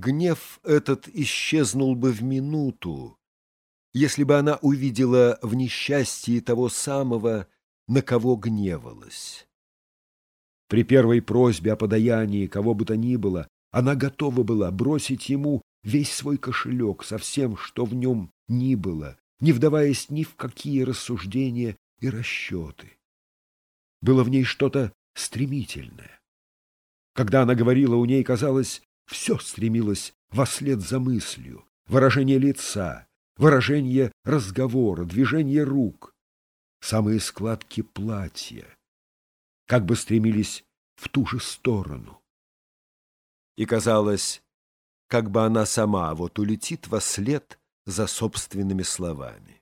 Гнев этот исчезнул бы в минуту, если бы она увидела в несчастье того самого, на кого гневалась. При первой просьбе о подаянии кого бы то ни было, она готова была бросить ему весь свой кошелек со всем, что в нем ни было, не вдаваясь ни в какие рассуждения и расчеты. Было в ней что-то стремительное. Когда она говорила, у ней, казалось, все стремилось вслед за мыслью, выражение лица, выражение разговора, движение рук, самые складки платья, как бы стремились в ту же сторону. И казалось, как бы она сама вот улетит во за собственными словами.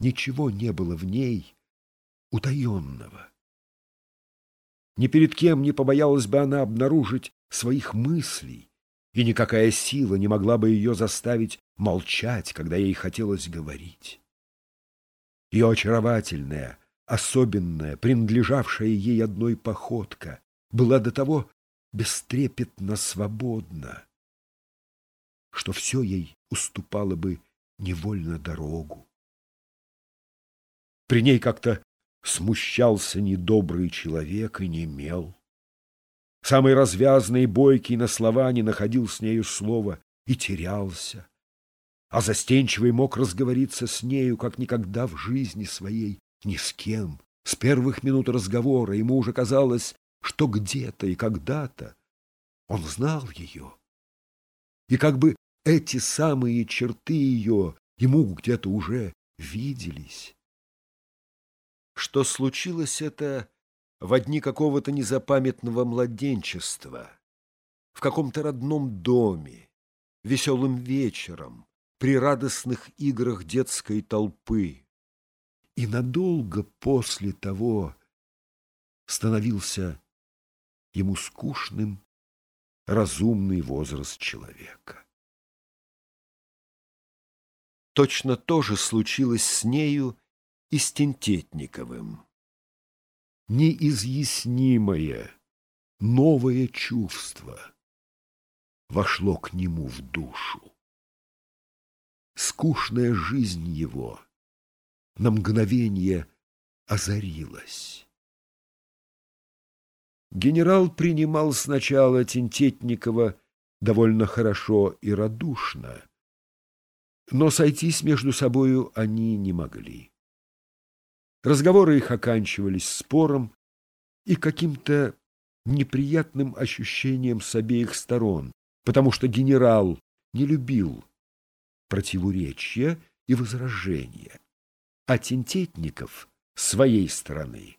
Ничего не было в ней утаенного. Ни перед кем не побоялась бы она обнаружить своих мыслей, и никакая сила не могла бы ее заставить молчать, когда ей хотелось говорить. Ее очаровательная, особенная, принадлежавшая ей одной походка, была до того бестрепетно свободна, что все ей уступало бы невольно дорогу. При ней как-то смущался недобрый человек и не мел. Самый развязный и бойкий на слова не находил с нею слова и терялся. А застенчивый мог разговориться с нею, как никогда в жизни своей, ни с кем. С первых минут разговора ему уже казалось, что где-то и когда-то он знал ее. И как бы эти самые черты ее ему где-то уже виделись. Что случилось это в одни какого-то незапамятного младенчества, в каком-то родном доме, веселым вечером, при радостных играх детской толпы. И надолго после того становился ему скучным разумный возраст человека. Точно то же случилось с нею и с Тентетниковым неизъяснимое, новое чувство вошло к нему в душу. Скучная жизнь его на мгновение озарилась. Генерал принимал сначала Тентетникова довольно хорошо и радушно, но сойтись между собою они не могли. Разговоры их оканчивались спором и каким-то неприятным ощущением с обеих сторон, потому что генерал не любил противоречия и возражения, а Тентетников с своей стороны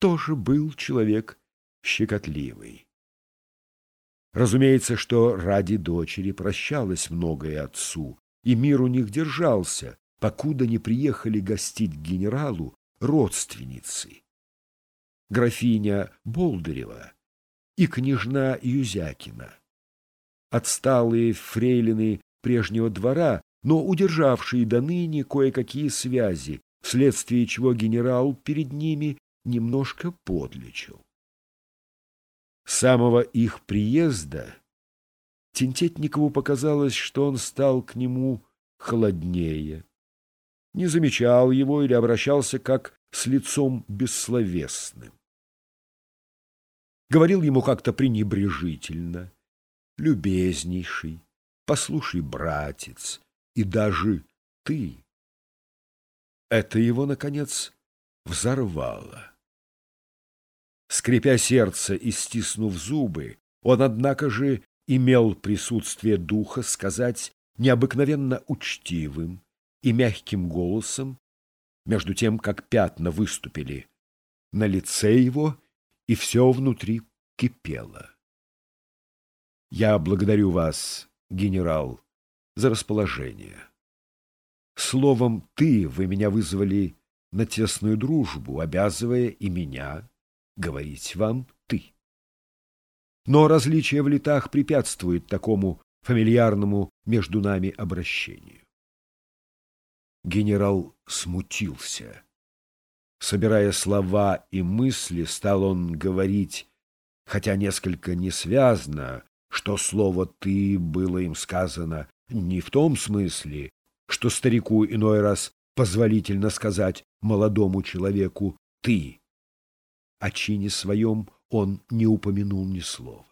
тоже был человек щекотливый. Разумеется, что ради дочери прощалось многое отцу, и мир у них держался, покуда не приехали гостить генералу родственницы. Графиня Болдырева и княжна Юзякина. Отсталые фрейлины прежнего двора, но удержавшие до ныне кое-какие связи, вследствие чего генерал перед ними немножко подлечил. С самого их приезда Тинтетникову показалось, что он стал к нему холоднее, не замечал его или обращался как с лицом бессловесным. Говорил ему как-то пренебрежительно, любезнейший, послушай, братец, и даже ты. Это его, наконец, взорвало. Скрипя сердце и стиснув зубы, он, однако же, имел присутствие духа сказать необыкновенно учтивым, и мягким голосом, между тем, как пятна выступили на лице его, и все внутри кипело. Я благодарю вас, генерал, за расположение. Словом «ты» вы меня вызвали на тесную дружбу, обязывая и меня говорить вам «ты». Но различие в летах препятствует такому фамильярному между нами обращению. Генерал смутился. Собирая слова и мысли, стал он говорить, хотя несколько несвязно, что слово «ты» было им сказано не в том смысле, что старику иной раз позволительно сказать молодому человеку «ты». О чине своем он не упомянул ни слова.